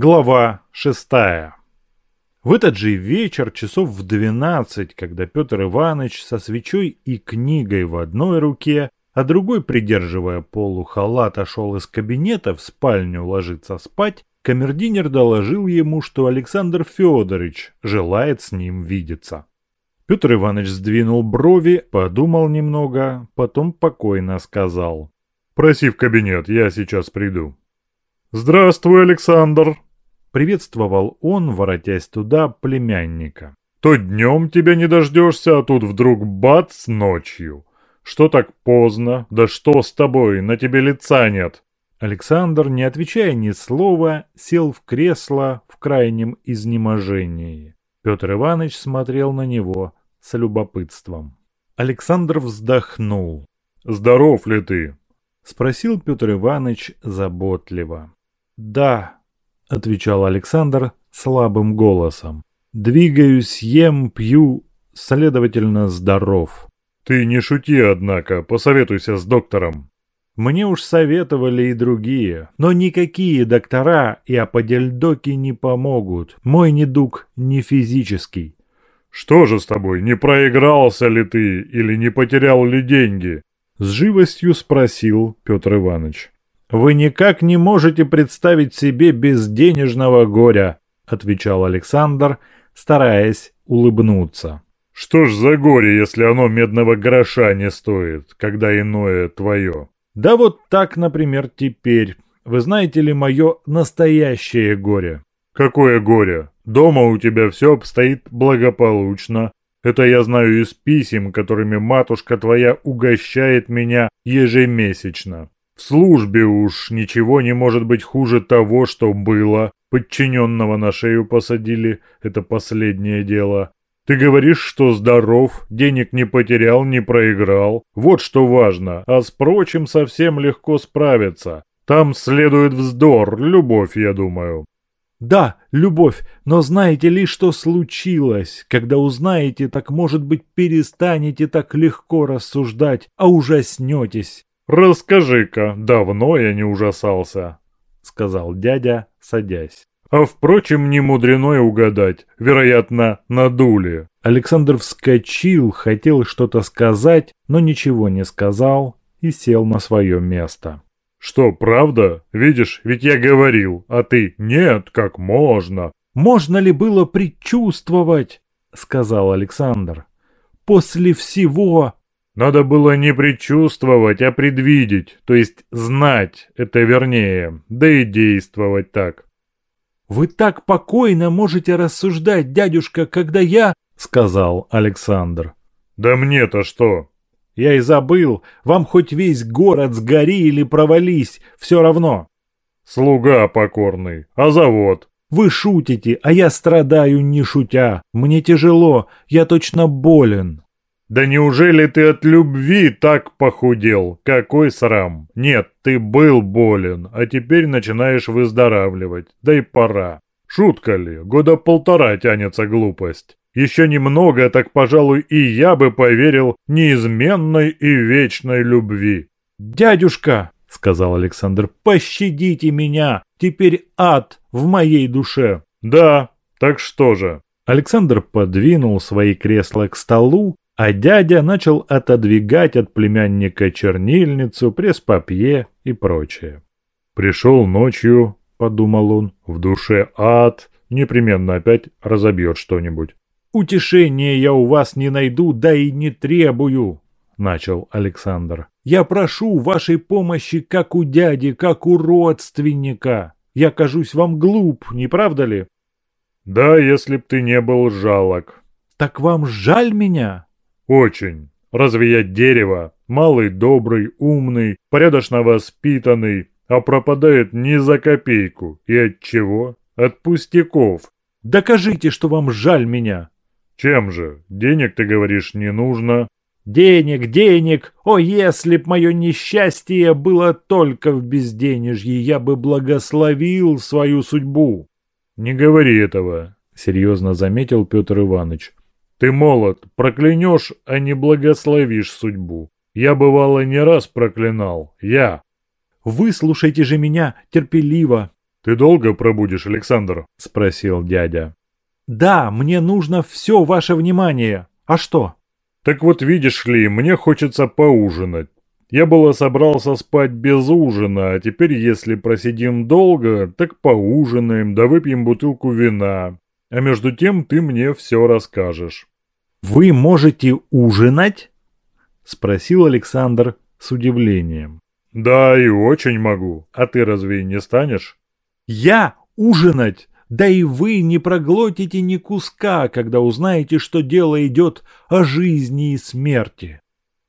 Глава шестая. В этот же вечер, часов в двенадцать, когда Петр Иванович со свечой и книгой в одной руке, а другой, придерживая полу халат, шел из кабинета в спальню ложиться спать, камердинер доложил ему, что Александр Федорович желает с ним видеться. Петр Иванович сдвинул брови, подумал немного, потом покойно сказал. «Проси в кабинет, я сейчас приду». «Здравствуй, Александр!» Приветствовал он, воротясь туда, племянника. «То днем тебя не дождешься, а тут вдруг бац ночью. Что так поздно? Да что с тобой? На тебе лица нет!» Александр, не отвечая ни слова, сел в кресло в крайнем изнеможении. Петр Иванович смотрел на него с любопытством. Александр вздохнул. «Здоров ли ты?» — спросил Петр Иванович заботливо. «Да», — отвечал Александр слабым голосом. «Двигаюсь, ем, пью, следовательно, здоров». «Ты не шути, однако, посоветуйся с доктором». Мне уж советовали и другие, но никакие доктора и аподельдоки не помогут. Мой недуг не физический. «Что же с тобой, не проигрался ли ты или не потерял ли деньги?» С живостью спросил Петр Иванович. «Вы никак не можете представить себе безденежного горя», отвечал Александр, стараясь улыбнуться. «Что ж за горе, если оно медного гроша не стоит, когда иное твое?» «Да вот так, например, теперь. Вы знаете ли мое настоящее горе?» «Какое горе? Дома у тебя все обстоит благополучно. Это я знаю из писем, которыми матушка твоя угощает меня ежемесячно. В службе уж ничего не может быть хуже того, что было. Подчиненного на шею посадили, это последнее дело. Ты говоришь, что здоров, денег не потерял, не проиграл. Вот что важно, а с прочим совсем легко справиться. Там следует вздор, любовь, я думаю. Да, любовь, но знаете ли, что случилось? Когда узнаете, так, может быть, перестанете так легко рассуждать, а ужаснетесь. «Расскажи-ка, давно я не ужасался», — сказал дядя, садясь. «А впрочем, не мудрено угадать. Вероятно, надули». Александр вскочил, хотел что-то сказать, но ничего не сказал и сел на свое место. «Что, правда? Видишь, ведь я говорил, а ты «нет, как можно». «Можно ли было предчувствовать?» — сказал Александр. «После всего...» Надо было не предчувствовать, а предвидеть, то есть знать, это вернее, да и действовать так. «Вы так покойно можете рассуждать, дядюшка, когда я...» — сказал Александр. «Да мне-то что?» «Я и забыл. Вам хоть весь город сгори или провались, все равно». «Слуга покорный. А завод?» «Вы шутите, а я страдаю не шутя. Мне тяжело, я точно болен». «Да неужели ты от любви так похудел? Какой срам! Нет, ты был болен, а теперь начинаешь выздоравливать. Да и пора. Шутка ли? Года полтора тянется глупость. Еще немного, так, пожалуй, и я бы поверил неизменной и вечной любви». «Дядюшка!» — сказал Александр. «Пощадите меня! Теперь ад в моей душе!» «Да, так что же?» Александр подвинул свои кресла к столу, а дядя начал отодвигать от племянника чернильницу, пресс-папье и прочее. «Пришел ночью», — подумал он, — «в душе ад, непременно опять разобьет что-нибудь». «Утешения я у вас не найду, да и не требую», — начал Александр. «Я прошу вашей помощи как у дяди, как у родственника. Я кажусь вам глуп, не правда ли?» «Да, если б ты не был жалок». «Так вам жаль меня?» «Очень. Разве я дерево? Малый, добрый, умный, порядочно воспитанный, а пропадает ни за копейку. И от чего? От пустяков. Докажите, что вам жаль меня!» «Чем же? Денег, ты говоришь, не нужно?» «Денег, денег! О, если б мое несчастье было только в безденежье, я бы благословил свою судьбу!» «Не говори этого», — серьезно заметил Петр Иванович. Ты молод, проклянешь, а не благословишь судьбу. Я, бывало, не раз проклинал. Я. Выслушайте же меня терпеливо. «Ты долго пробудешь, Александр?» – спросил дядя. «Да, мне нужно все ваше внимание. А что?» «Так вот видишь ли, мне хочется поужинать. Я было собрался спать без ужина, а теперь, если просидим долго, так поужинаем, да выпьем бутылку вина. А между тем ты мне все расскажешь». «Вы можете ужинать?» – спросил Александр с удивлением. «Да, и очень могу. А ты разве не станешь?» «Я ужинать? Да и вы не проглотите ни куска, когда узнаете, что дело идет о жизни и смерти».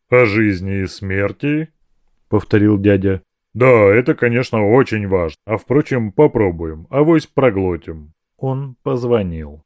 «О жизни и смерти?» — повторил дядя. «Да, это, конечно, очень важно. А, впрочем, попробуем. Авось проглотим». Он позвонил.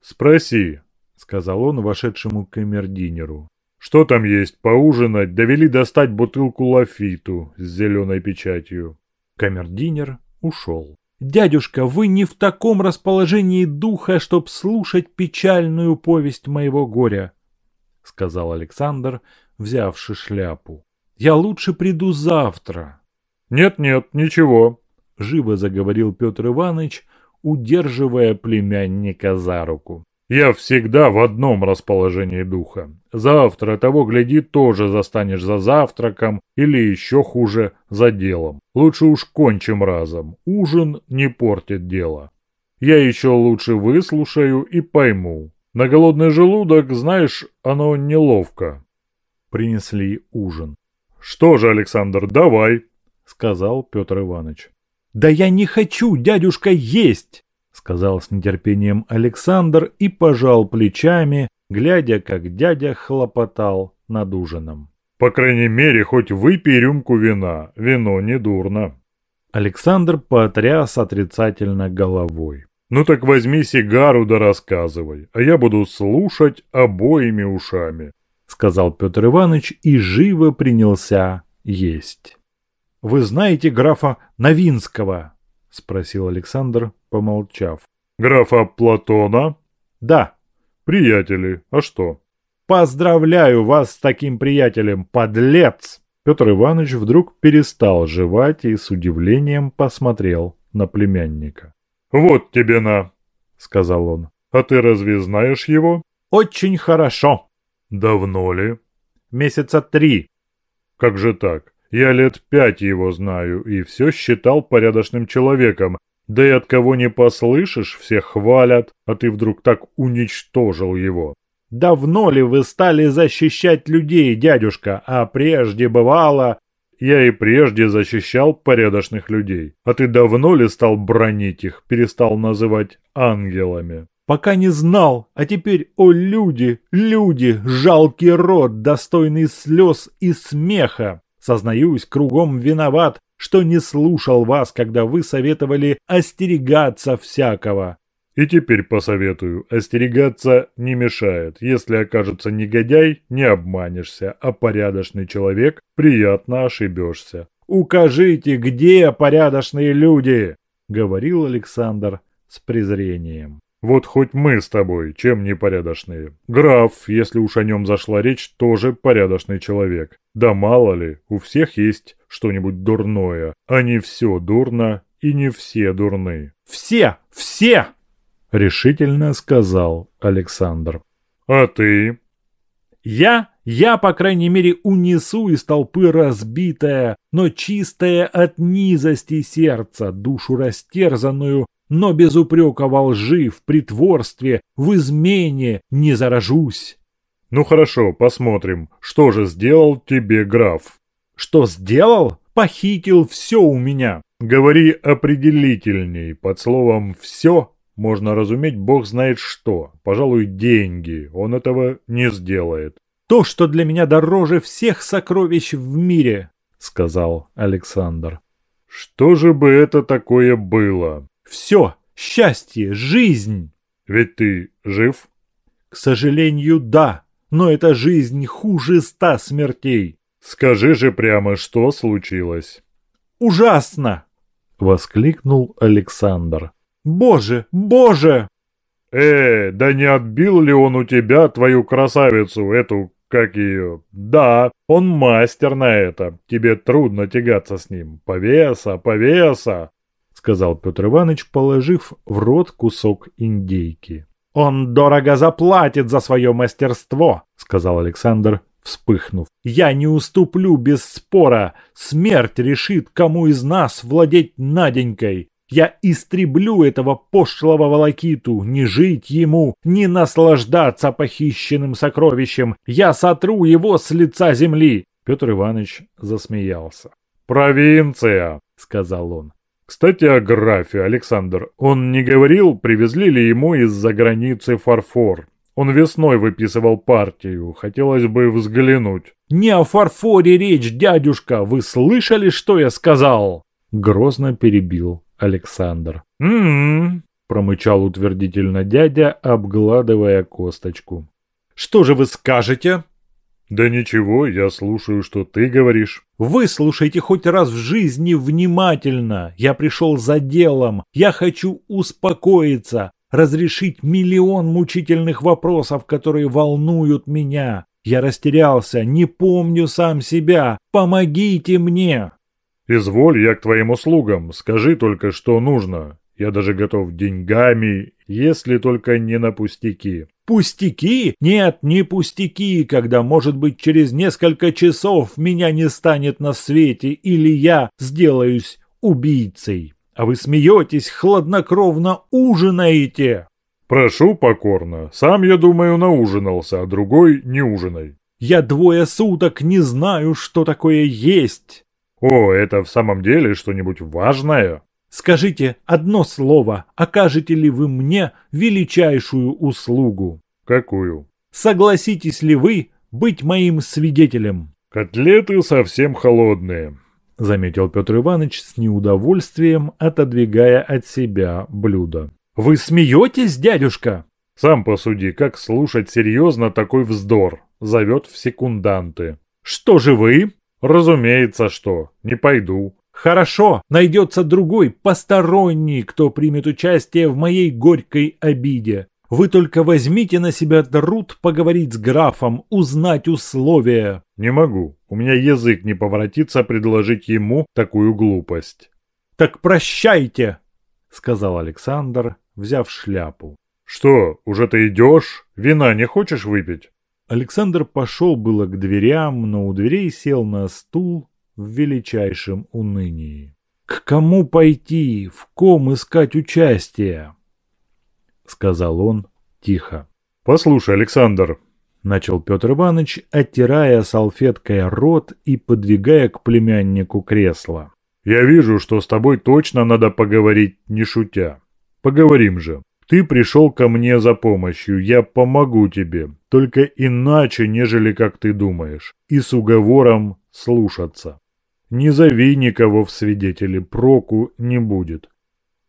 «Спроси», — сказал он вошедшему камердинеру. «Что там есть поужинать? Довели достать бутылку лафиту с зеленой печатью». Камердинер ушел. «Дядюшка, вы не в таком расположении духа, чтоб слушать печальную повесть моего горя», — сказал Александр, взявши шляпу. «Я лучше приду завтра». «Нет-нет, ничего», — живо заговорил Петр Иванович, удерживая племянника за руку. «Я всегда в одном расположении духа. Завтра того, гляди, тоже застанешь за завтраком или еще хуже, за делом. Лучше уж кончим разом. Ужин не портит дело. Я еще лучше выслушаю и пойму. На голодный желудок, знаешь, оно неловко. Принесли ужин. «Что же, Александр, давай», — сказал Петр Иванович. «Да я не хочу, дядюшка, есть!» — сказал с нетерпением Александр и пожал плечами, глядя, как дядя хлопотал над ужином. «По крайней мере, хоть выпей рюмку вина. Вино не дурно». Александр потряс отрицательно головой. «Ну так возьми сигару да рассказывай, а я буду слушать обоими ушами сказал Петр Иванович и живо принялся есть. «Вы знаете графа Новинского?» — спросил Александр, помолчав. «Графа Платона?» «Да». «Приятели, а что?» «Поздравляю вас с таким приятелем, подлец!» Петр Иванович вдруг перестал жевать и с удивлением посмотрел на племянника. «Вот тебе на!» — сказал он. «А ты разве знаешь его?» «Очень хорошо!» «Давно ли?» «Месяца три». «Как же так? Я лет пять его знаю и все считал порядочным человеком. Да и от кого не послышишь, все хвалят, а ты вдруг так уничтожил его». «Давно ли вы стали защищать людей, дядюшка? А прежде бывало...» «Я и прежде защищал порядочных людей. А ты давно ли стал бронить их, перестал называть ангелами?» Пока не знал, а теперь, о люди, люди, жалкий род, достойный слез и смеха. Сознаюсь, кругом виноват, что не слушал вас, когда вы советовали остерегаться всякого. И теперь посоветую, остерегаться не мешает. Если окажется негодяй, не обманешься, а порядочный человек приятно ошибешься. «Укажите, где порядочные люди?» — говорил Александр с презрением. Вот хоть мы с тобой, чем не порядочные. Граф, если уж о нем зашла речь, тоже порядочный человек. Да мало ли, у всех есть что-нибудь дурное, а не все дурно и не все дурны. «Все! Все!» — решительно сказал Александр. «А ты?» «Я? Я, по крайней мере, унесу из толпы разбитое, но чистое от низости сердца, душу растерзанную но без упрека во лжи, в притворстве, в измене не заражусь. Ну хорошо, посмотрим, что же сделал тебе граф? Что сделал? Похитил все у меня. Говори определительней, под словом «все» можно разуметь бог знает что, пожалуй, деньги, он этого не сделает. То, что для меня дороже всех сокровищ в мире, сказал Александр. Что же бы это такое было? Все, счастье, жизнь. Ведь ты жив? К сожалению, да. Но эта жизнь хуже ста смертей. Скажи же прямо, что случилось. Ужасно! Воскликнул Александр. Боже, боже! Э, да не отбил ли он у тебя твою красавицу, эту, как ее? Да, он мастер на это. Тебе трудно тягаться с ним. Повеса, повеса сказал Петр Иванович, положив в рот кусок индейки. «Он дорого заплатит за свое мастерство», — сказал Александр, вспыхнув. «Я не уступлю без спора. Смерть решит, кому из нас владеть Наденькой. Я истреблю этого пошлого волокиту, не жить ему, не наслаждаться похищенным сокровищем. Я сотру его с лица земли. Петр Иванович засмеялся. «Провинция!» — сказал он. «Кстати, о графе, Александр. Он не говорил, привезли ли ему из-за границы фарфор? Он весной выписывал партию. Хотелось бы взглянуть». «Не о фарфоре речь, дядюшка. Вы слышали, что я сказал?» Грозно перебил Александр. «М-м-м», промычал утвердительно дядя, обгладывая косточку. «Что же вы скажете?» «Да ничего, я слушаю, что ты говоришь». «Вы слушайте хоть раз в жизни внимательно. Я пришел за делом. Я хочу успокоиться, разрешить миллион мучительных вопросов, которые волнуют меня. Я растерялся, не помню сам себя. Помогите мне!» «Изволь, я к твоим услугам. Скажи только, что нужно. Я даже готов деньгами, если только не на пустяки». Пустяки? Нет, не пустяки, когда, может быть, через несколько часов меня не станет на свете или я сделаюсь убийцей. А вы смеетесь, хладнокровно ужинаете. Прошу покорно. Сам, я думаю, наужинался, а другой не ужинай. Я двое суток не знаю, что такое есть. О, это в самом деле что-нибудь важное? Скажите одно слово, окажете ли вы мне величайшую услугу? Какую? Согласитесь ли вы быть моим свидетелем? Котлеты совсем холодные, заметил Петр Иванович с неудовольствием, отодвигая от себя блюдо. Вы смеетесь, дядюшка? Сам посуди, как слушать серьезно такой вздор. Зовет в секунданты. Что же вы? Разумеется, что. Не пойду. Хорошо, найдется другой, посторонний, кто примет участие в моей горькой обиде. Вы только возьмите на себя труд поговорить с графом, узнать условия. Не могу. У меня язык не поворотится предложить ему такую глупость. Так прощайте, сказал Александр, взяв шляпу. Что, уже ты идешь? Вина не хочешь выпить? Александр пошел было к дверям, но у дверей сел на стул в величайшем унынии. «К кому пойти? В ком искать участие?» — сказал он тихо. «Послушай, Александр», — начал Петр Иванович, оттирая салфеткой рот и подвигая к племяннику кресло. «Я вижу, что с тобой точно надо поговорить, не шутя. Поговорим же. Ты пришел ко мне за помощью, я помогу тебе, только иначе, нежели как ты думаешь, и с уговором слушаться. Не зови никого в свидетели, проку не будет.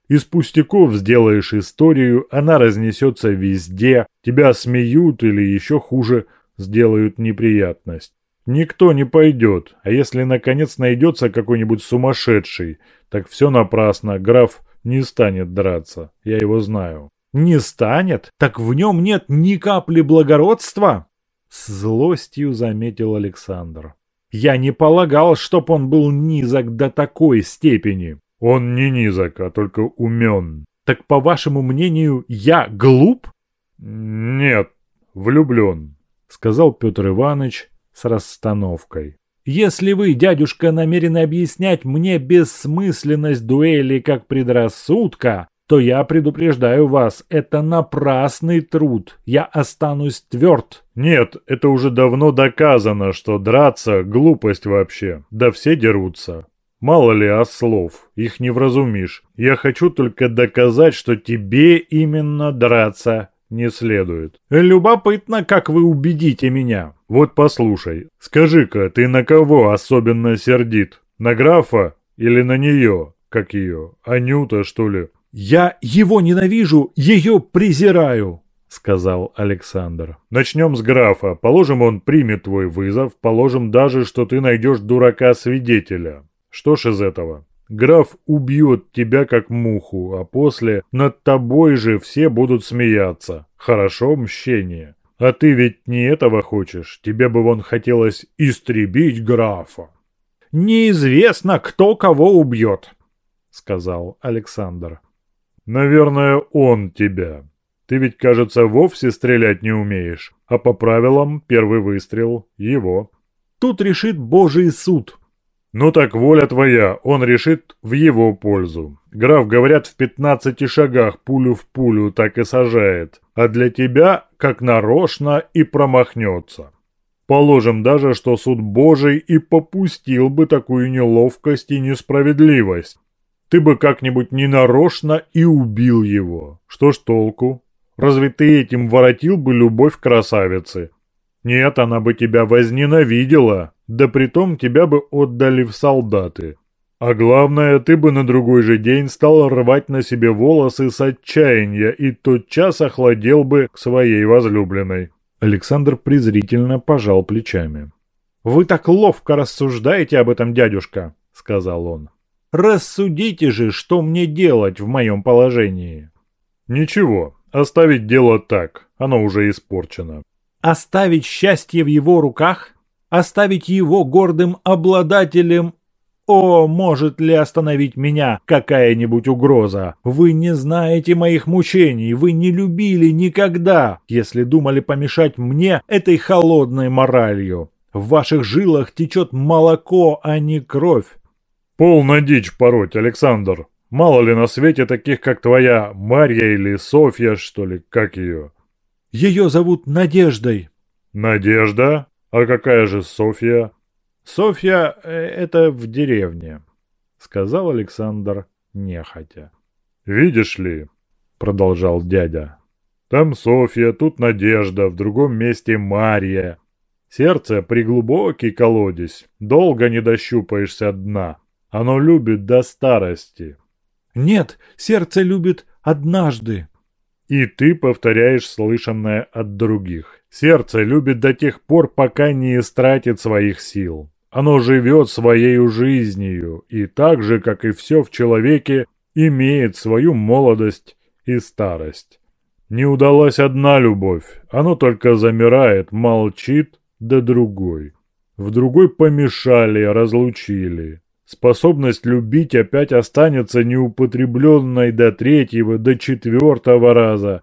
Из пустяков сделаешь историю, она разнесется везде, тебя смеют или еще хуже, сделают неприятность. Никто не пойдет, а если наконец найдется какой-нибудь сумасшедший, так все напрасно, граф не станет драться, я его знаю. Не станет? Так в нем нет ни капли благородства? С злостью заметил Александр. Я не полагал, чтоб он был низок до такой степени. Он не низок, а только умен. Так, по вашему мнению, я глуп? Нет, влюблен, сказал Петр Иванович с расстановкой. Если вы, дядюшка, намерены объяснять мне бессмысленность дуэли как предрассудка, то я предупреждаю вас, это напрасный труд. Я останусь тверд. Нет, это уже давно доказано, что драться – глупость вообще. Да все дерутся. Мало ли ослов, их не вразумишь. Я хочу только доказать, что тебе именно драться не следует. Любопытно, как вы убедите меня. Вот послушай, скажи-ка, ты на кого особенно сердит? На графа или на нее? Как ее? Анюта, что ли? «Я его ненавижу, ее презираю», — сказал Александр. «Начнем с графа. Положим, он примет твой вызов. Положим даже, что ты найдешь дурака-свидетеля. Что ж из этого? Граф убьет тебя как муху, а после над тобой же все будут смеяться. Хорошо мщение. А ты ведь не этого хочешь. Тебе бы вон хотелось истребить графа». «Неизвестно, кто кого убьет», сказал Александр. Наверное, он тебя. Ты ведь, кажется, вовсе стрелять не умеешь, а по правилам первый выстрел его. Тут решит Божий суд. Ну так воля твоя, он решит в его пользу. Граф, говорят, в пятнадцати шагах пулю в пулю так и сажает, а для тебя как нарочно и промахнется. Положим даже, что суд Божий и попустил бы такую неловкость и несправедливость. Ты бы как-нибудь ненарочно и убил его. Что ж толку? Разве ты этим воротил бы любовь красавицы? Нет, она бы тебя возненавидела, да притом тебя бы отдали в солдаты. А главное, ты бы на другой же день стал рвать на себе волосы с отчаяния и тотчас охладел бы к своей возлюбленной. Александр презрительно пожал плечами. «Вы так ловко рассуждаете об этом, дядюшка», — сказал он. «Рассудите же, что мне делать в моем положении». «Ничего, оставить дело так, оно уже испорчено». «Оставить счастье в его руках? Оставить его гордым обладателем о, может ли остановить меня какая-нибудь угроза? Вы не знаете моих мучений, вы не любили никогда, если думали помешать мне этой холодной моралью. В ваших жилах течет молоко, а не кровь. Полна дичь пороть, Александр. Мало ли на свете таких, как твоя Марья или Софья, что ли, как ее? Ее зовут Надеждой. Надежда? А какая же Софья? «Софья э, — это в деревне», — сказал Александр нехотя. «Видишь ли», — продолжал дядя, — «там Софья, тут Надежда, в другом месте Марья. Сердце приглубокий колодец, долго не дощупаешься дна. Оно любит до старости». «Нет, сердце любит однажды». «И ты повторяешь слышанное от других. Сердце любит до тех пор, пока не истратит своих сил. Оно живет своей жизнью и так же, как и все в человеке, имеет свою молодость и старость. Не удалась одна любовь, оно только замирает, молчит, да другой. В другой помешали, разлучили. Способность любить опять останется неупотребленной до третьего, до четвертого раза,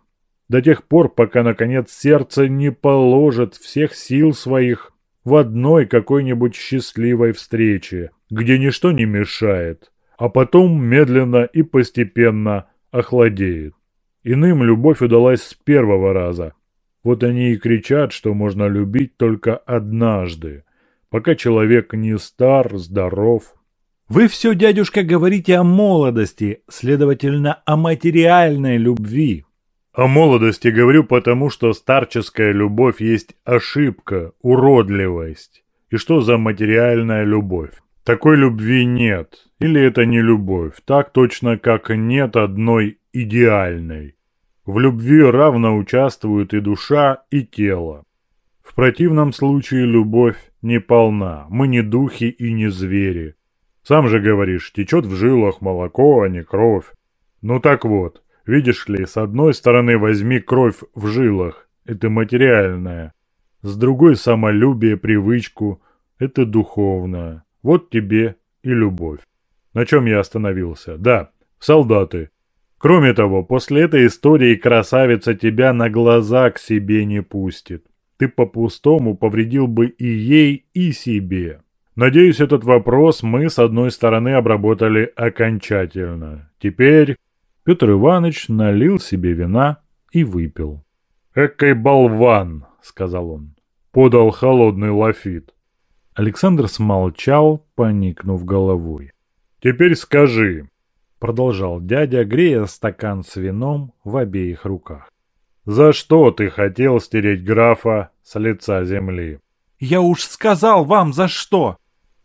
до тех пор, пока, наконец, сердце не положит всех сил своих в одной какой-нибудь счастливой встрече, где ничто не мешает, а потом медленно и постепенно охладеет. Иным любовь удалась с первого раза. Вот они и кричат, что можно любить только однажды, пока человек не стар, здоров. Вы все, дядюшка, говорите о молодости, следовательно, о материальной любви. О молодости говорю потому, что старческая любовь есть ошибка, уродливость. И что за материальная любовь? Такой любви нет. Или это не любовь, так точно, как нет одной идеальной. В любви равно участвуют и душа, и тело. В противном случае любовь не полна, мы не духи и не звери. Сам же говоришь, течет в жилах молоко, а не кровь. Ну так вот, Видишь ли, с одной стороны возьми кровь в жилах, это материальное. С другой самолюбие, привычку, это духовное. Вот тебе и любовь. На чем я остановился? Да, солдаты. Кроме того, после этой истории красавица тебя на глаза к себе не пустит. Ты по-пустому повредил бы и ей, и себе. Надеюсь, этот вопрос мы с одной стороны обработали окончательно. Теперь Петр Иванович налил себе вина и выпил. «Экой болван!» — сказал он. Подал холодный лафит. Александр смолчал, поникнув головой. «Теперь скажи», — продолжал дядя, грея стакан с вином в обеих руках. «За что ты хотел стереть графа с лица земли?» «Я уж сказал вам, за что!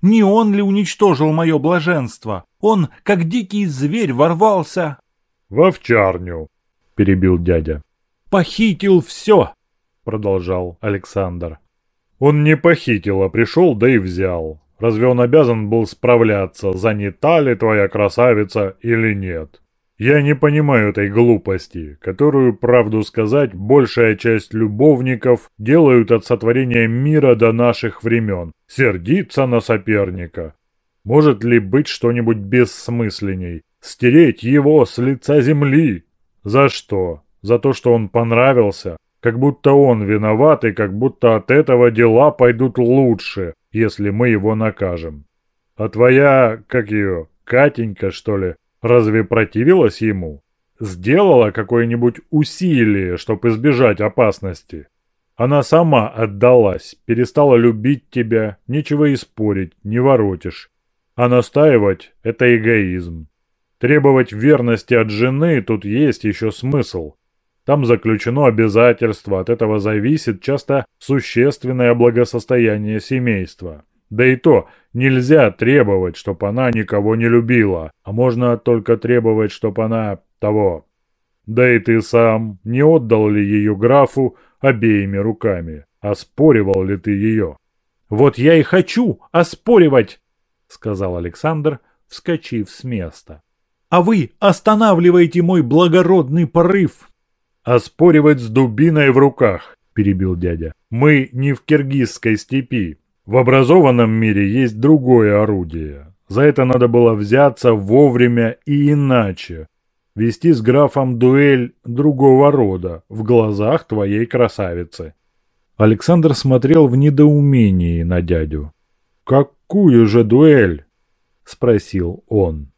Не он ли уничтожил мое блаженство? Он, как дикий зверь, ворвался, в овчарню», — перебил дядя. «Похитил все», — продолжал Александр. «Он не похитил, а пришел, да и взял. Разве он обязан был справляться, занята ли твоя красавица или нет? Я не понимаю этой глупости, которую, правду сказать, большая часть любовников делают от сотворения мира до наших времен. Сердиться на соперника. Может ли быть что-нибудь бессмысленней? Стереть его с лица земли. За что? За то, что он понравился? Как будто он виноват и как будто от этого дела пойдут лучше, если мы его накажем. А твоя, как ее, Катенька, что ли, разве противилась ему? Сделала какое-нибудь усилие, чтобы избежать опасности? Она сама отдалась, перестала любить тебя, нечего и спорить, не воротишь. А настаивать – это эгоизм. Требовать верности от жены тут есть еще смысл. Там заключено обязательство, от этого зависит часто существенное благосостояние семейства. Да и то, нельзя требовать, чтобы она никого не любила, а можно только требовать, чтобы она того. Да и ты сам, не отдал ли ее графу обеими руками? Оспоривал ли ты ее? «Вот я и хочу оспоривать!» — сказал Александр, вскочив с места. «А вы останавливаете мой благородный порыв!» «Оспоривать с дубиной в руках!» — перебил дядя. «Мы не в киргизской степи. В образованном мире есть другое орудие. За это надо было взяться вовремя и иначе. Вести с графом дуэль другого рода в глазах твоей красавицы. Александр смотрел в недоумении на дядю. «Какую же дуэль?» – спросил он.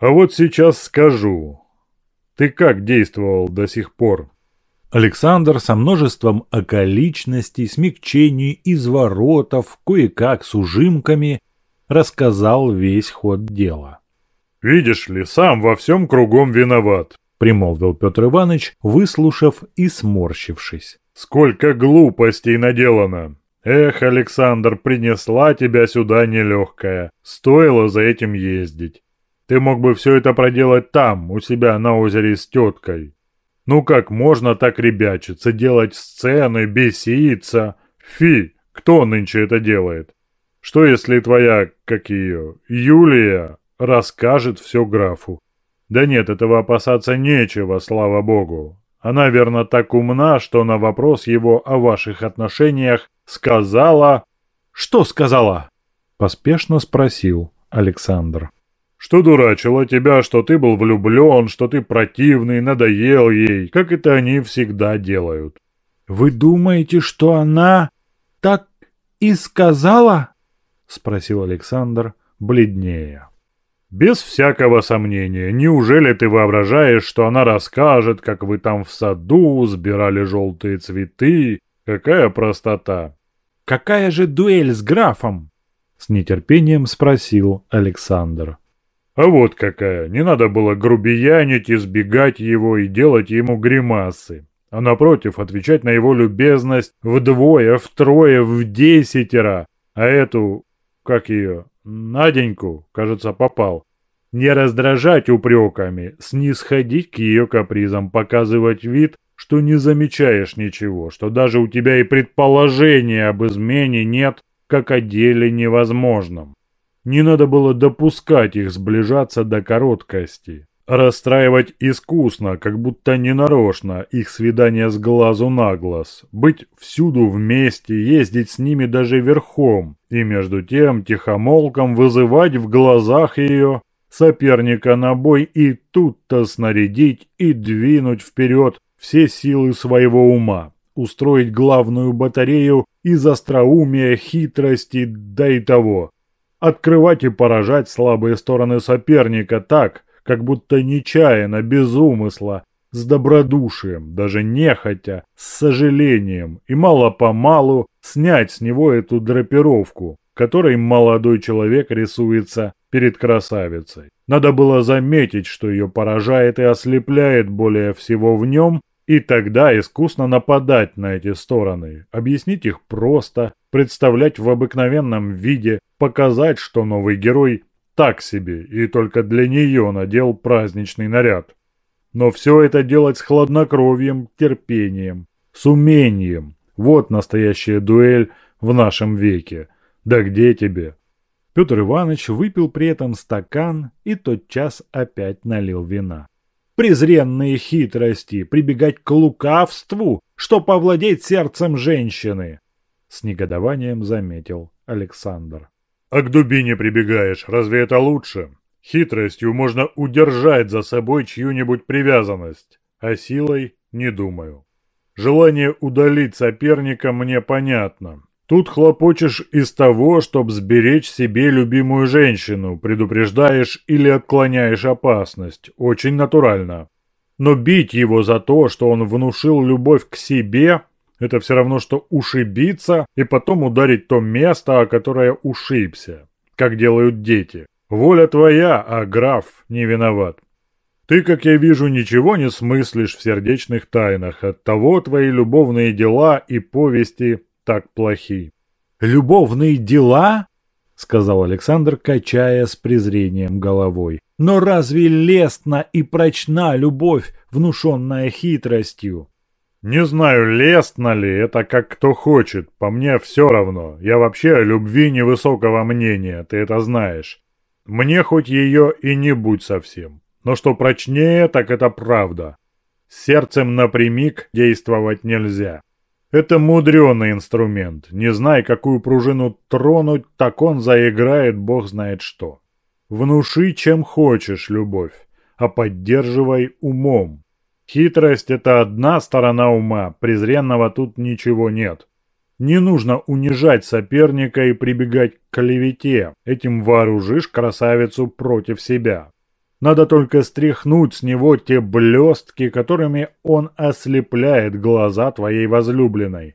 «А вот сейчас скажу. Ты как действовал до сих пор?» Александр со множеством околичностей, смягчений, изворотов, кое-как с ужимками рассказал весь ход дела. «Видишь ли, сам во всем кругом виноват», — примолвил Петр Иванович, выслушав и сморщившись. «Сколько глупостей наделано! Эх, Александр, принесла тебя сюда нелегкая. Стоило за этим ездить. Ты мог бы все это проделать там, у себя на озере с теткой. Ну как можно так ребячиться, делать сцены, беситься? Фи, кто нынче это делает? Что если твоя, как ее, Юлия, расскажет все графу? Да нет, этого опасаться нечего, слава богу. Она, верно, так умна, что на вопрос его о ваших отношениях сказала... «Что сказала?» — поспешно спросил Александр что дурачила тебя, что ты был влюблен, что ты противный, надоел ей, как это они всегда делают. «Вы думаете, что она так и сказала?» — спросил Александр, бледнее. «Без всякого сомнения. Неужели ты воображаешь, что она расскажет, как вы там в саду сбирали желтые цветы? Какая простота!» «Какая же дуэль с графом?» — с нетерпением спросил Александр. А вот какая, не надо было грубиянить, избегать его и делать ему гримасы, а напротив отвечать на его любезность вдвое, втрое, в десятеро, а эту, как ее, Наденьку, кажется, попал. Не раздражать упреками, снисходить к ее капризам, показывать вид, что не замечаешь ничего, что даже у тебя и предположения об измене нет, как о деле невозможном. Не надо было допускать их сближаться до короткости. Расстраивать искусно, как будто ненарочно, их свидание с глазу на глаз. Быть всюду вместе, ездить с ними даже верхом. И между тем тихомолком вызывать в глазах ее соперника на бой и тут-то снарядить и двинуть вперед все силы своего ума. Устроить главную батарею из остроумия, хитрости, да и того открывать и поражать слабые стороны соперника так, как будто нечаянно, без умысла, с добродушием, даже нехотя, с сожалением, и мало-помалу снять с него эту драпировку, которой молодой человек рисуется перед красавицей. Надо было заметить, что ее поражает и ослепляет более всего в нем и тогда искусно нападать на эти стороны, объяснить их просто, представлять в обыкновенном виде, показать, что новый герой так себе и только для нее надел праздничный наряд. Но все это делать с хладнокровием, терпением, с умением. Вот настоящая дуэль в нашем веке. Да где тебе? Петр Иванович выпил при этом стакан и тотчас опять налил вина презренные хитрости, прибегать к лукавству, чтоб овладеть сердцем женщины!» С негодованием заметил Александр. «А к дубине прибегаешь, разве это лучше? Хитростью можно удержать за собой чью-нибудь привязанность, а силой не думаю. Желание удалить соперника мне понятно. Тут хлопочешь из того, чтобы сберечь себе любимую женщину, предупреждаешь или отклоняешь опасность. Очень натурально. Но бить его за то, что он внушил любовь к себе, это все равно, что ушибиться и потом ударить то место, о которое ушибся, как делают дети. Воля твоя, а граф не виноват. Ты, как я вижу, ничего не смыслишь в сердечных тайнах, оттого твои любовные дела и повести так плохи. «Любовные дела?» — сказал Александр, качая с презрением головой. «Но разве лестна и прочна любовь, внушенная хитростью?» «Не знаю, лестно ли, это как кто хочет, по мне все равно. Я вообще о любви невысокого мнения, ты это знаешь. Мне хоть ее и не будь совсем. Но что прочнее, так это правда. Сердцем напрямик действовать нельзя. Это мудреный инструмент. Не знай, какую пружину тронуть, так он заиграет бог знает что. Внуши, чем хочешь, любовь, а поддерживай умом. Хитрость – это одна сторона ума, презренного тут ничего нет. Не нужно унижать соперника и прибегать к клевете. Этим вооружишь красавицу против себя. Надо только стряхнуть с него те блестки, которыми он ослепляет глаза твоей возлюбленной.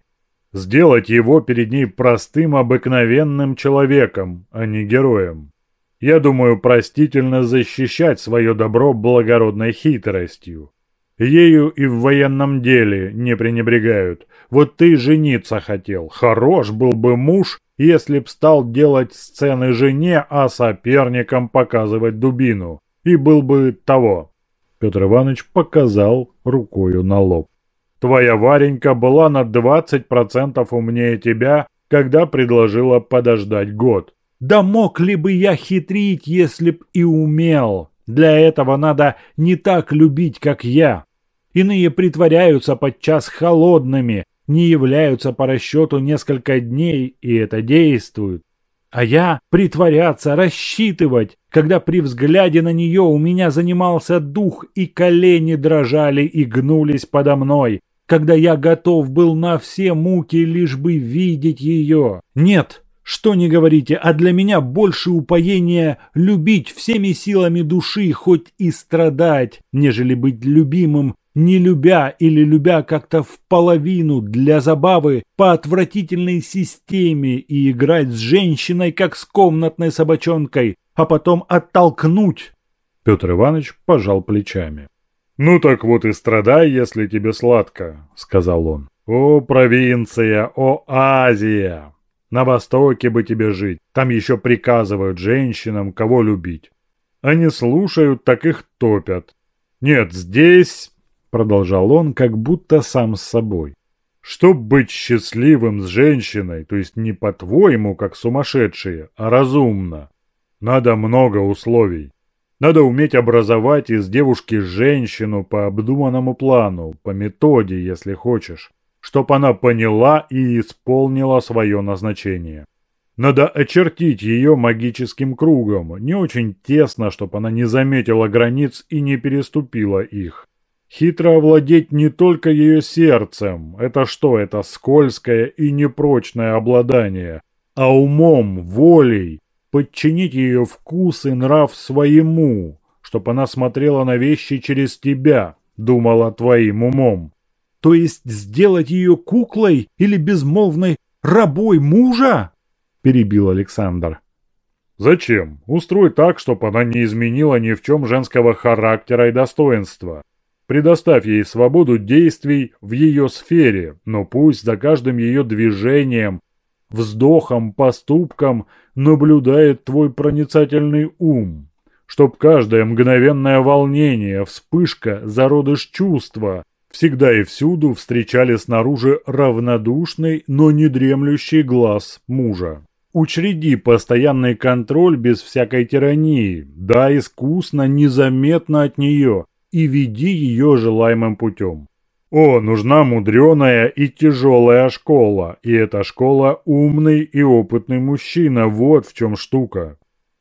Сделать его перед ней простым обыкновенным человеком, а не героем. Я думаю, простительно защищать свое добро благородной хитростью. Ею и в военном деле не пренебрегают. Вот ты жениться хотел. Хорош был бы муж, если б стал делать сцены жене, а соперникам показывать дубину и был бы того. Петр Иванович показал рукою на лоб. Твоя Варенька была на 20% умнее тебя, когда предложила подождать год. Да мог ли бы я хитрить, если б и умел? Для этого надо не так любить, как я. Иные притворяются подчас холодными, не являются по расчету несколько дней, и это действует. А я притворяться, рассчитывать, когда при взгляде на нее у меня занимался дух и колени дрожали и гнулись подо мной, когда я готов был на все муки лишь бы видеть ее. Нет, что не говорите, а для меня больше упоения любить всеми силами души, хоть и страдать, нежели быть любимым не любя или любя как-то в половину для забавы по отвратительной системе и играть с женщиной, как с комнатной собачонкой, а потом оттолкнуть. Петр Иванович пожал плечами. «Ну так вот и страдай, если тебе сладко», — сказал он. «О, провинция, о, Азия! На Востоке бы тебе жить, там еще приказывают женщинам, кого любить. Они слушают, так их топят. Нет, здесь продолжал он, как будто сам с собой. Чтоб быть счастливым с женщиной, то есть не по-твоему, как сумасшедшие, а разумно, надо много условий. Надо уметь образовать из девушки женщину по обдуманному плану, по методе, если хочешь, чтоб она поняла и исполнила свое назначение. Надо очертить ее магическим кругом, не очень тесно, чтобы она не заметила границ и не переступила их. Хитро овладеть не только ее сердцем, это что, это скользкое и непрочное обладание, а умом, волей, подчинить ее вкус и нрав своему, чтобы она смотрела на вещи через тебя, думала твоим умом. То есть сделать ее куклой или безмолвной рабой мужа? Перебил Александр. Зачем? Устрой так, чтобы она не изменила ни в чем женского характера и достоинства. Предоставь ей свободу действий в ее сфере, но пусть за каждым ее движением, вздохом, поступком наблюдает твой проницательный ум, чтоб каждое мгновенное волнение, вспышка, зародыш чувства всегда и всюду встречали снаружи равнодушный, но не дремлющий глаз мужа. Учреди постоянный контроль без всякой тирании, да искусно, незаметно от нее – и веди ее желаемым путем. О, нужна мудреная и тяжелая школа, и эта школа умный и опытный мужчина, вот в чем штука.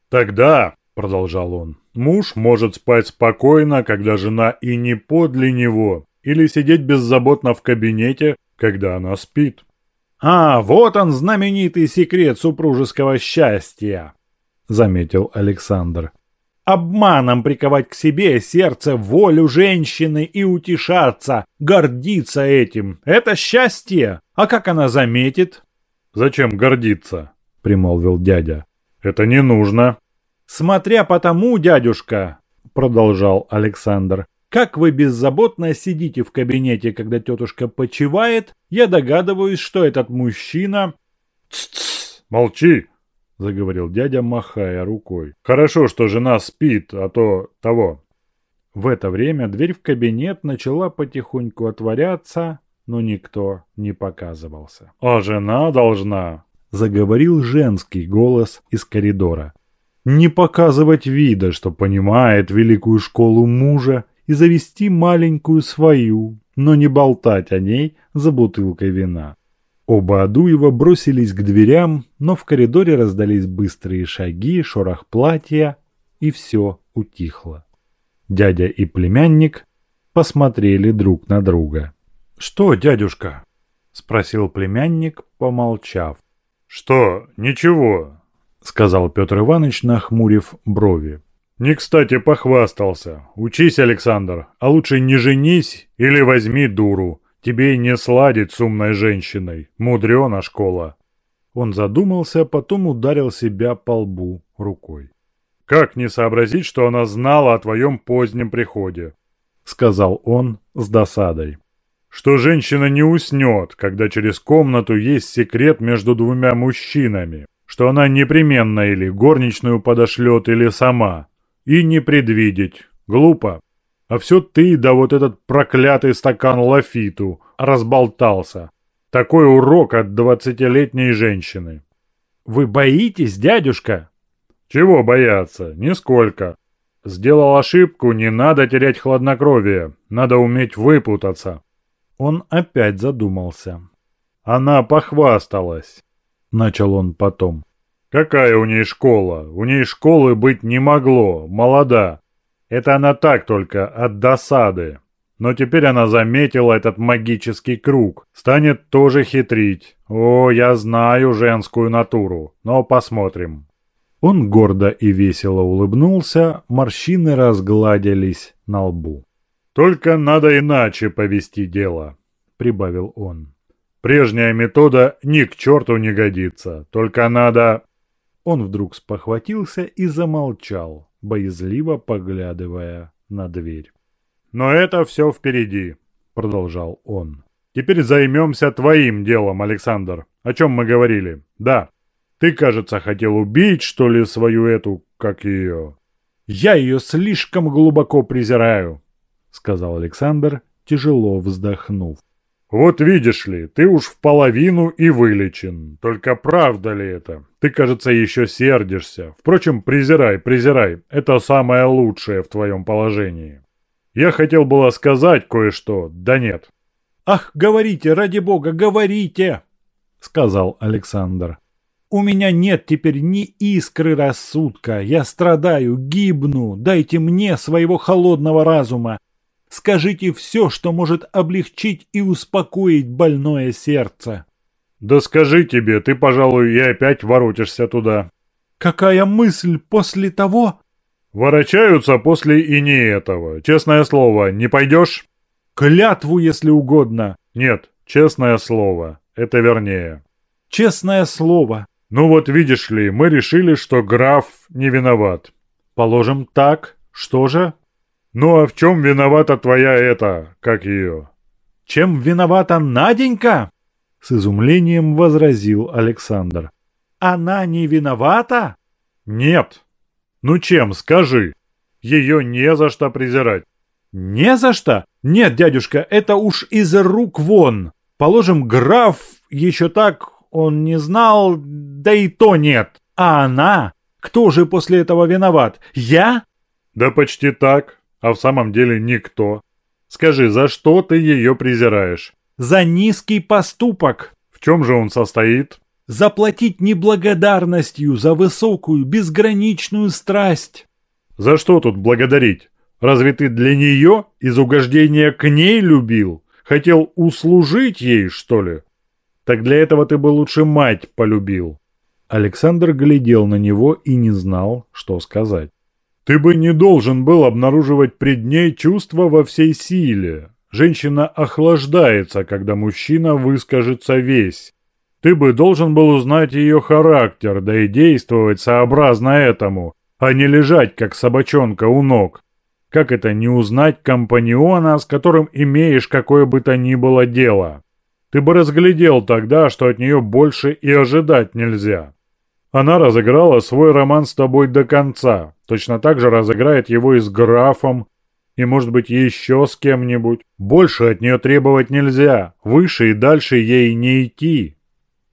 Тогда, продолжал он. Муж может спать спокойно, когда жена и не подле него, или сидеть беззаботно в кабинете, когда она спит. «А, вот он, знаменитый секрет супружеского счастья!» — заметил Александр. «Обманом приковать к себе сердце волю женщины и утешаться, гордиться этим. Это счастье! А как она заметит?» «Зачем гордиться?» — примолвил дядя. «Это не нужно». «Смотря по тому, дядюшка», — продолжал Александр, как вы беззаботно сидите в кабинете, когда тетушка почивает, я догадываюсь, что этот мужчина... «Тс-тс, молчи!» — заговорил дядя, махая рукой. «Хорошо, что жена спит, а то того». В это время дверь в кабинет начала потихоньку отворяться, но никто не показывался. «А жена должна...» — заговорил женский голос из коридора. «Не показывать вида, что понимает великую школу мужа и завести маленькую свою, но не болтать о ней за бутылкой вина. Оба Адуева бросились к дверям, но в коридоре раздались быстрые шаги, шорох платья, и все утихло. Дядя и племянник посмотрели друг на друга. «Что, дядюшка?» — спросил племянник, помолчав. «Что? Ничего», — сказал Петр Иванович, нахмурив брови. «Не кстати похвастался. Учись, Александр, а лучше не женись или возьми дуру. Тебе не сладить с умной женщиной. Мудрена школа». Он задумался, потом ударил себя по лбу рукой. «Как не сообразить, что она знала о твоем позднем приходе?» — сказал он с досадой. «Что женщина не уснет, когда через комнату есть секрет между двумя мужчинами, что она непременно или горничную подошлет, или сама, и не предвидеть. Глупо. А все ты, да вот этот проклятый стакан лафиту, разболтался. Такой урок от двадцатилетней женщины. Вы боитесь, дядюшка? Чего бояться? Нисколько. Сделал ошибку, не надо терять хладнокровие. Надо уметь выпутаться. Он опять задумался. Она похвасталась. Начал он потом. Какая у ней школа? У ней школы быть не могло, молода. Это она так только, от досады. Но теперь она заметила этот магический круг. Станет тоже хитрить. О, я знаю женскую натуру. Но посмотрим. Он гордо и весело улыбнулся, морщины разгладились на лбу. «Только надо иначе повести дело», — прибавил он. «Прежняя метода ни к черту не годится. Только надо...» Он вдруг спохватился и замолчал, боязливо поглядывая на дверь. «Но это все впереди», — продолжал он. «Теперь займемся твоим делом, Александр. О чем мы говорили? Да. Ты, кажется, хотел убить, что ли, свою эту, как ее...» «Я ее слишком глубоко презираю», — сказал Александр, тяжело вздохнув. «Вот видишь ли, ты уж в половину и вылечен. Только правда ли это? Ты, кажется, еще сердишься. Впрочем, презирай, презирай. Это самое лучшее в твоем положении. Я хотел было сказать кое-что, да нет». «Ах, говорите, ради бога, говорите!» — сказал Александр. «У меня нет теперь ни искры рассудка. Я страдаю, гибну. Дайте мне своего холодного разума. Скажите все, что может облегчить и успокоить больное сердце. Да скажи тебе, ты, пожалуй, и опять воротишься туда. Какая мысль после того? Ворочаются после и не этого. Честное слово, не пойдешь? Клятву, если угодно. Нет, честное слово. Это вернее. Честное слово. Ну вот видишь ли, мы решили, что граф не виноват. Положим так. Что же? «Ну а в чем виновата твоя эта, как ее?» «Чем виновата Наденька?» С изумлением возразил Александр. «Она не виновата?» «Нет». «Ну чем, скажи? Ее не за что презирать». «Не за что? Нет, дядюшка, это уж из рук вон. Положим, граф еще так он не знал, да и то нет. А она? Кто же после этого виноват? Я?» «Да почти так а в самом деле никто. Скажи, за что ты ее презираешь? За низкий поступок. В чем же он состоит? заплатить неблагодарностью за высокую, безграничную страсть. За что тут благодарить? Разве ты для нее из угождения к ней любил? Хотел услужить ей, что ли? Так для этого ты бы лучше мать полюбил. Александр глядел на него и не знал, что сказать. Ты бы не должен был обнаруживать пред ней чувства во всей силе. Женщина охлаждается, когда мужчина выскажется весь. Ты бы должен был узнать ее характер, да и действовать сообразно этому, а не лежать, как собачонка у ног. Как это не узнать компаньона, с которым имеешь какое бы то ни было дело? Ты бы разглядел тогда, что от нее больше и ожидать нельзя. Она разыграла свой роман с тобой до конца, точно так же разыграет его и с графом, и, может быть, еще с кем-нибудь. Больше от нее требовать нельзя, выше и дальше ей не идти.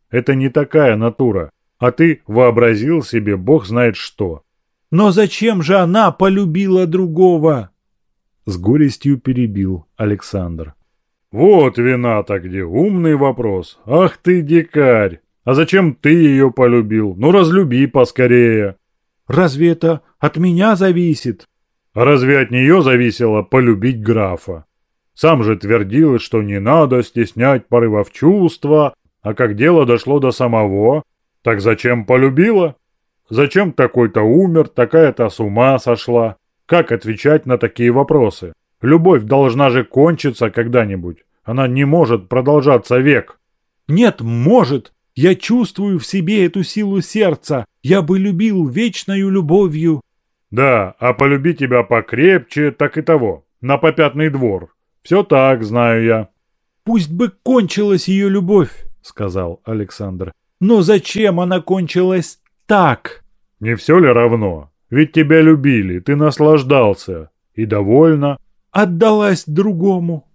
Это не такая натура, а ты вообразил себе бог знает что. Но зачем же она полюбила другого? С горестью перебил Александр. Вот вина-то где, умный вопрос. Ах ты дикарь! А зачем ты ее полюбил? Ну, разлюби поскорее. Разве это от меня зависит? А разве от нее зависело полюбить графа? Сам же твердил, что не надо стеснять порывов чувства, а как дело дошло до самого, так зачем полюбила? Зачем такой-то умер, такая-то с ума сошла? Как отвечать на такие вопросы? Любовь должна же кончиться когда-нибудь. Она не может продолжаться век. Нет, может. Я чувствую в себе эту силу сердца. Я бы любил вечною любовью. Да, а полюби тебя покрепче, так и того. На попятный двор. Все так, знаю я. Пусть бы кончилась ее любовь, сказал Александр. Но зачем она кончилась так? Не все ли равно? Ведь тебя любили, ты наслаждался. И довольна. Отдалась другому,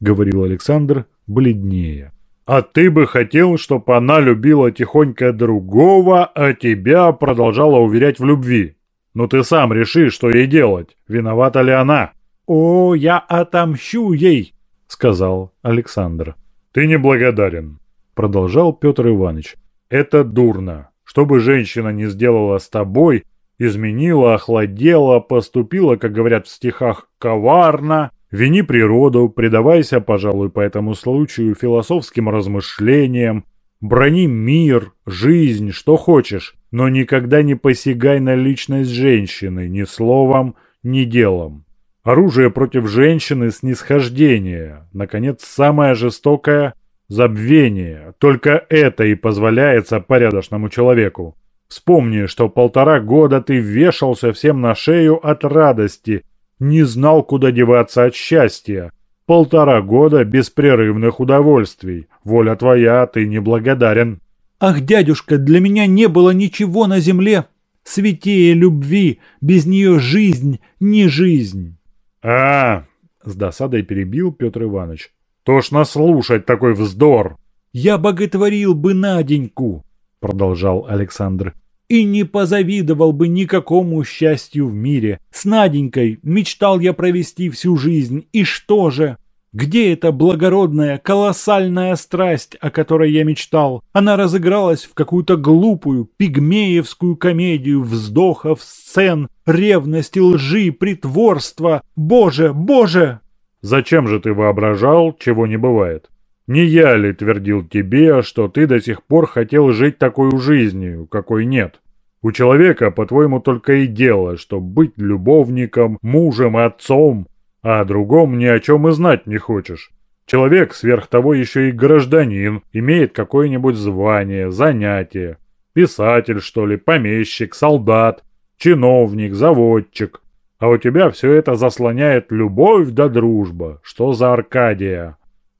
говорил Александр бледнее. А ты бы хотел, чтобы она любила тихонько другого, а тебя продолжала уверять в любви. Но ты сам реши, что ей делать. Виновата ли она? О, я отомщу ей, сказал Александр. Ты неблагодарен, продолжал Петр Иванович. Это дурно. Что бы женщина не сделала с тобой, изменила, охладела, поступила, как говорят в стихах, коварно, Вини природу, предавайся, пожалуй, по этому случаю философским размышлениям, брони мир, жизнь, что хочешь, но никогда не посягай на личность женщины ни словом, ни делом. Оружие против женщины – снисхождение. Наконец, самое жестокое – забвение. Только это и позволяется порядочному человеку. Вспомни, что полтора года ты вешался всем на шею от радости – не знал, куда деваться от счастья. Полтора года беспрерывных удовольствий. Воля твоя, ты неблагодарен. Ах, дядюшка, для меня не было ничего на земле. Святее любви, без нее жизнь не жизнь. А, с досадой перебил Петр Иванович. Тошно слушать такой вздор. Я боготворил бы Наденьку, продолжал Александр и не позавидовал бы никакому счастью в мире. С Наденькой мечтал я провести всю жизнь, и что же? Где эта благородная, колоссальная страсть, о которой я мечтал? Она разыгралась в какую-то глупую, пигмеевскую комедию вздохов, сцен, ревности, лжи, притворства. Боже, боже! Зачем же ты воображал, чего не бывает? Не я ли твердил тебе, что ты до сих пор хотел жить такой жизнью, какой нет? У человека, по-твоему, только и дело, что быть любовником, мужем и отцом, а о другом ни о чем и знать не хочешь. Человек сверх того еще и гражданин, имеет какое-нибудь звание, занятие. Писатель, что ли, помещик, солдат, чиновник, заводчик. А у тебя все это заслоняет любовь да дружба. Что за Аркадия?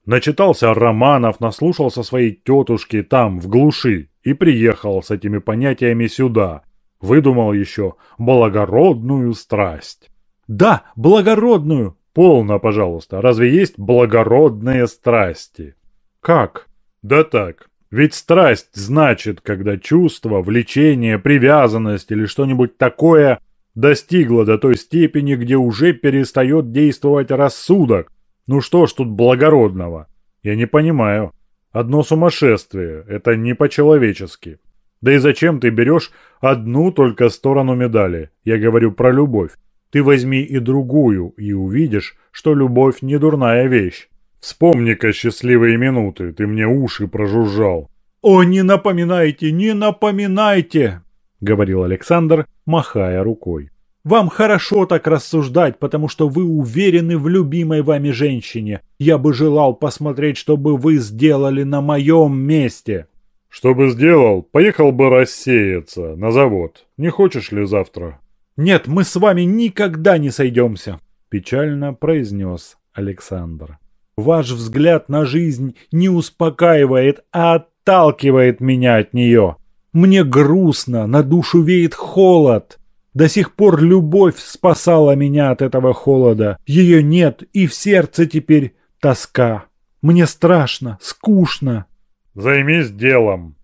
Начитался романов, наслушался своей тетушки там, в глуши, и приехал с этими понятиями сюда. Выдумал еще благородную страсть. Да, благородную! Полно, пожалуйста, разве есть благородные страсти? Как? Да так. Ведь страсть значит, когда чувство, влечение, привязанность или что-нибудь такое достигло до той степени, где уже перестает действовать рассудок, ну что ж тут благородного? Я не понимаю. Одно сумасшествие, это не по-человечески. Да и зачем ты берешь одну только сторону медали? Я говорю про любовь. Ты возьми и другую, и увидишь, что любовь не дурная вещь. Вспомни-ка счастливые минуты, ты мне уши прожужжал. «О, не напоминайте, не напоминайте!» — говорил Александр, махая рукой. «Вам хорошо так рассуждать, потому что вы уверены в любимой вами женщине. Я бы желал посмотреть, что бы вы сделали на моем месте». «Что бы сделал? Поехал бы рассеяться на завод. Не хочешь ли завтра?» «Нет, мы с вами никогда не сойдемся», – печально произнес Александр. «Ваш взгляд на жизнь не успокаивает, а отталкивает меня от нее. Мне грустно, на душу веет холод. До сих пор любовь спасала меня от этого холода. Ее нет, и в сердце теперь тоска. Мне страшно, скучно. Займись делом.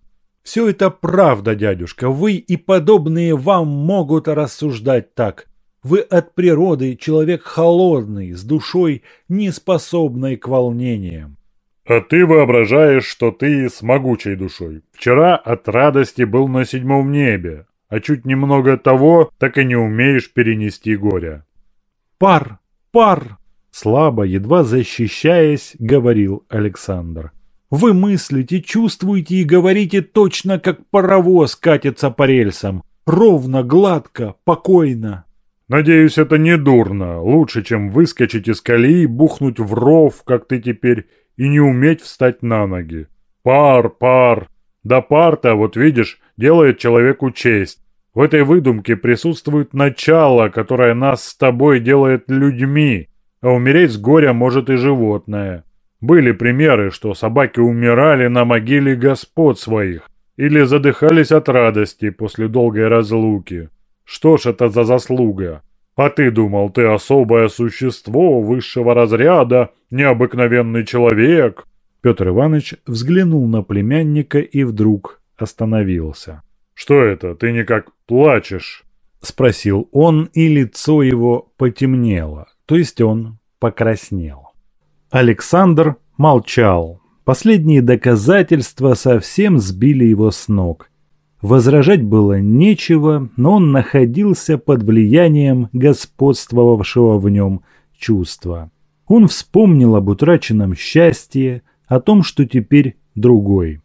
Все это правда, дядюшка. Вы и подобные вам могут рассуждать так. Вы от природы человек холодный, с душой, не способной к волнениям. А ты воображаешь, что ты с могучей душой. Вчера от радости был на седьмом небе, а чуть немного того, так и не умеешь перенести горя. Пар, пар, слабо, едва защищаясь, говорил Александр. Вы мыслите, чувствуете и говорите точно, как паровоз катится по рельсам. Ровно, гладко, покойно. Надеюсь, это не дурно. Лучше, чем выскочить из колеи, бухнуть в ров, как ты теперь, и не уметь встать на ноги. Пар, пар. Да пар-то, вот видишь, делает человеку честь. В этой выдумке присутствует начало, которое нас с тобой делает людьми, а умереть с горя может и животное. Были примеры, что собаки умирали на могиле господ своих или задыхались от радости после долгой разлуки. Что ж это за заслуга? А ты думал, ты особое существо высшего разряда, необыкновенный человек?» Петр Иванович взглянул на племянника и вдруг остановился. «Что это? Ты никак плачешь?» Спросил он, и лицо его потемнело, то есть он покраснел. Александр молчал. Последние доказательства совсем сбили его с ног. Возражать было нечего, но он находился под влиянием господствовавшего в нем чувства. Он вспомнил об утраченном счастье, о том, что теперь другой.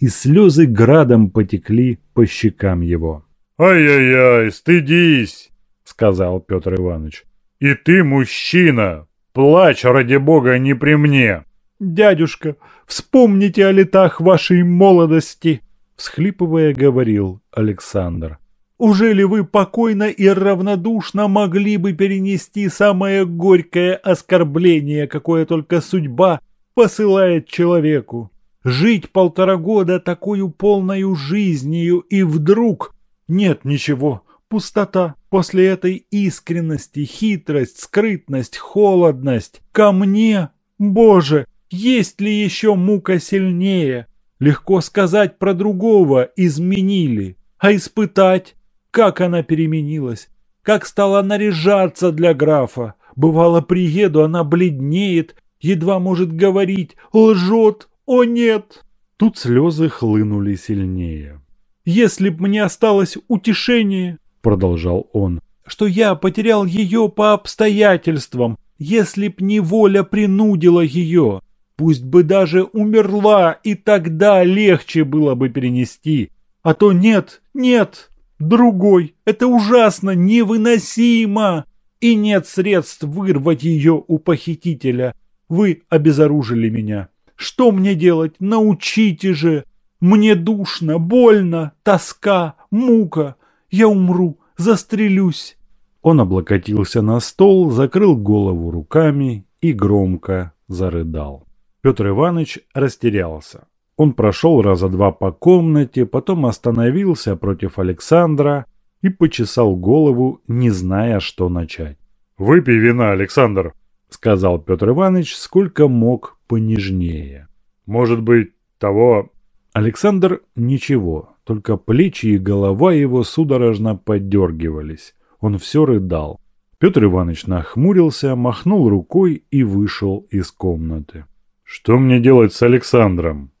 И слезы градом потекли по щекам его. «Ай-яй-яй, стыдись!» — сказал Петр Иванович. «И ты мужчина! Плачь, ради бога, не при мне!» «Дядюшка, вспомните о летах вашей молодости!» всхлипывая, говорил Александр. «Уже ли вы покойно и равнодушно могли бы перенести самое горькое оскорбление, какое только судьба посылает человеку? Жить полтора года такую полною жизнью и вдруг нет ничего, пустота. После этой искренности, хитрость, скрытность, холодность. Ко мне, Боже, есть ли еще мука сильнее? Легко сказать про другого «изменили», а испытать, как она переменилась, как стала наряжаться для графа. Бывало, приеду, она бледнеет, едва может говорить, лжет, о нет. Тут слезы хлынули сильнее. «Если б мне осталось утешение», — продолжал он, — «что я потерял ее по обстоятельствам, если б не воля принудила ее, Пусть бы даже умерла, и тогда легче было бы перенести. А то нет, нет, другой. Это ужасно, невыносимо. И нет средств вырвать ее у похитителя. Вы обезоружили меня. Что мне делать? Научите же. Мне душно, больно, тоска, мука. Я умру, застрелюсь. Он облокотился на стол, закрыл голову руками и громко зарыдал. Петр Иванович растерялся. Он прошел раза два по комнате, потом остановился против Александра и почесал голову, не зная, что начать. «Выпей вина, Александр», — сказал Петр Иванович, сколько мог понежнее. «Может быть, того...» Александр ничего, только плечи и голова его судорожно подергивались. Он все рыдал. Петр Иванович нахмурился, махнул рукой и вышел из комнаты. «Что мне делать с Александром?»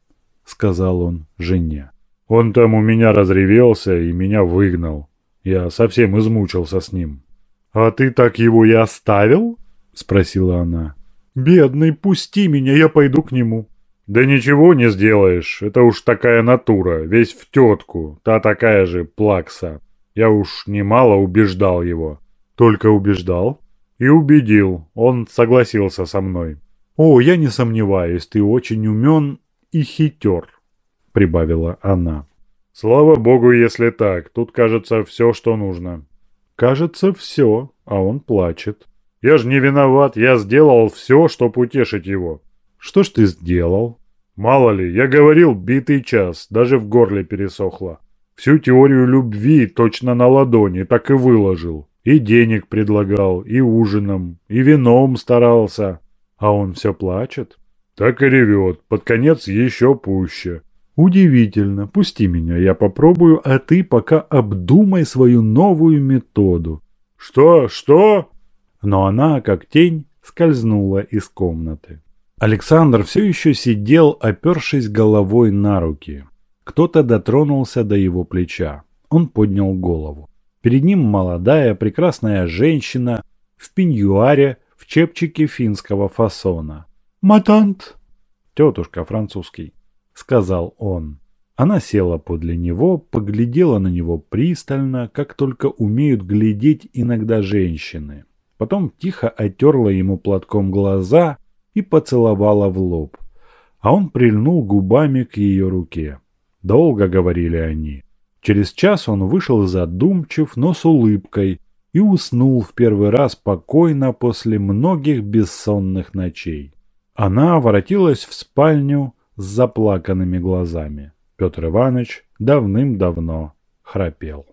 сказал он жене. «Он там у меня разревелся и меня выгнал. Я совсем измучился с ним». «А ты так его и оставил?» – спросила она. «Бедный, пусти меня, я пойду к нему». «Да ничего не сделаешь, это уж такая натура, весь в тетку, та такая же плакса. Я уж немало убеждал его». «Только убеждал?» «И убедил, он согласился со мной». «О, я не сомневаюсь, ты очень умен и хитер», — прибавила она. «Слава богу, если так. Тут, кажется, все, что нужно». «Кажется, все, а он плачет». «Я же не виноват, я сделал все, чтобы утешить его». «Что ж ты сделал?» «Мало ли, я говорил битый час, даже в горле пересохло. Всю теорию любви точно на ладони так и выложил. И денег предлагал, и ужином, и вином старался. А он все плачет?» Так и ревет, под конец еще пуще. Удивительно, пусти меня, я попробую, а ты пока обдумай свою новую методу. Что, что? Но она, как тень, скользнула из комнаты. Александр все еще сидел, опершись головой на руки. Кто-то дотронулся до его плеча. Он поднял голову. Перед ним молодая, прекрасная женщина в пеньюаре, в чепчике финского фасона. «Матант!» «Тетушка французский», — сказал он. Она села подле него, поглядела на него пристально, как только умеют глядеть иногда женщины. Потом тихо оттерла ему платком глаза и поцеловала в лоб. А он прильнул губами к ее руке. Долго говорили они. Через час он вышел задумчив, но с улыбкой, и уснул в первый раз спокойно после многих бессонных ночей. Она воротилась в спальню с заплаканными глазами. Петр Иванович давным-давно храпел.